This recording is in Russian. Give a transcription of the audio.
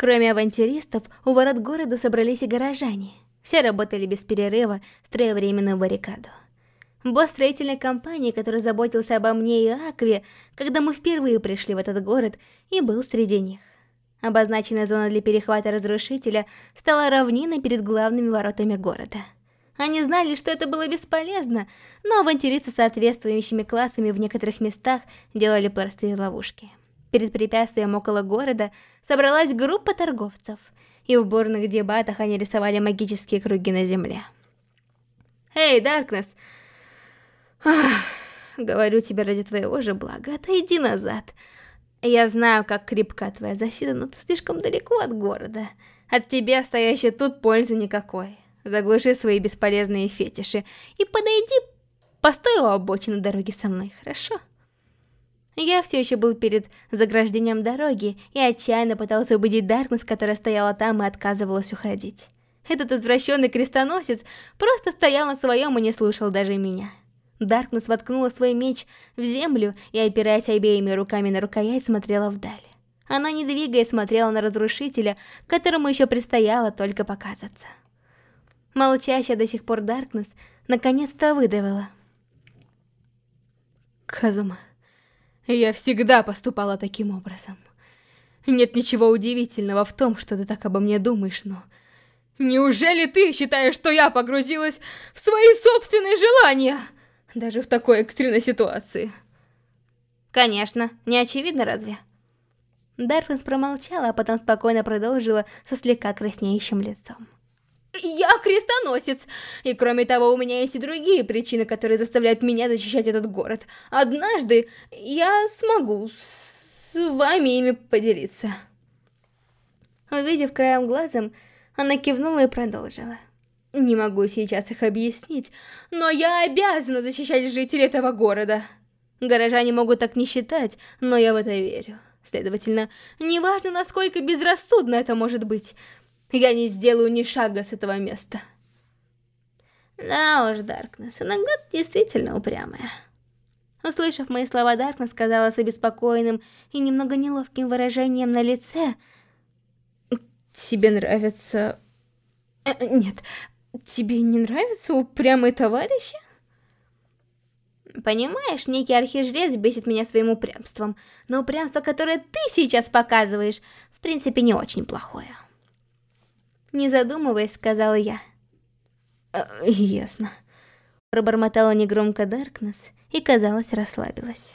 Кроме авантюристов, у ворот города собрались и горожане. Все работали без перерыва, строя временную баррикаду. Босс строительной компании, который заботился обо мне и Акве, когда мы впервые пришли в этот город, и был среди них. Обозначенная зона для перехвата разрушителя стала равниной перед главными воротами города. Они знали, что это было бесполезно, но авантюристы соответствующими классами в некоторых местах делали простые ловушки. Перед препятствием около города собралась группа торговцев, и в бурных дебатах они рисовали магические круги на земле. «Эй, Даркнесс!» Говорю тебе ради твоего же блага, отойди назад. Я знаю, как крепка твоя защита, но ты слишком далеко от города. От тебя, стоящей тут, пользы никакой. Заглуши свои бесполезные фетиши и подойди, постой у обочины дороги со мной, хорошо? Я все еще был перед заграждением дороги и отчаянно пытался убедить Даркнесс, которая стояла там и отказывалась уходить. Этот извращенный крестоносец просто стоял на своем и не слушал даже меня. Даркнесс воткнула свой меч в землю и, опираясь обеими руками на рукоять, смотрела вдаль. Она, не двигаясь, смотрела на разрушителя, которому еще предстояло только показаться. Молчащая до сих пор Даркнесс наконец-то выдавила. Казума, я всегда поступала таким образом. Нет ничего удивительного в том, что ты так обо мне думаешь, но... Неужели ты считаешь, что я погрузилась в свои собственные желания? Даже в такой экстренной ситуации. Конечно, не очевидно разве? Даркнесс промолчала, а потом спокойно продолжила со слегка краснеющим лицом. Я крестоносец, и кроме того, у меня есть и другие причины, которые заставляют меня защищать этот город. Однажды я смогу с вами ими поделиться. Увидев краем глазом, она кивнула и продолжила. Не могу сейчас их объяснить, но я обязана защищать жителей этого города. Горожане могут так не считать, но я в это верю. Следовательно, неважно, насколько безрассудно это может быть, я не сделаю ни шага с этого места. Да уж, Даркнесс, иногда ты действительно упрямая. Услышав мои слова, Даркнесс сказала с обеспокоенным и немного неловким выражением на лице. Тебе нравится... Э, нет, Тебе не нравятся упрямые товарищи? Понимаешь, некий архижрец бесит меня своим упрямством, но упрямство, которое ты сейчас показываешь, в принципе не очень плохое. Не задумываясь, сказала я. «Э, ясно. Пробормотала негромко Даркнесс и, казалось, расслабилась.